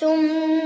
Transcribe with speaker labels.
Speaker 1: ثم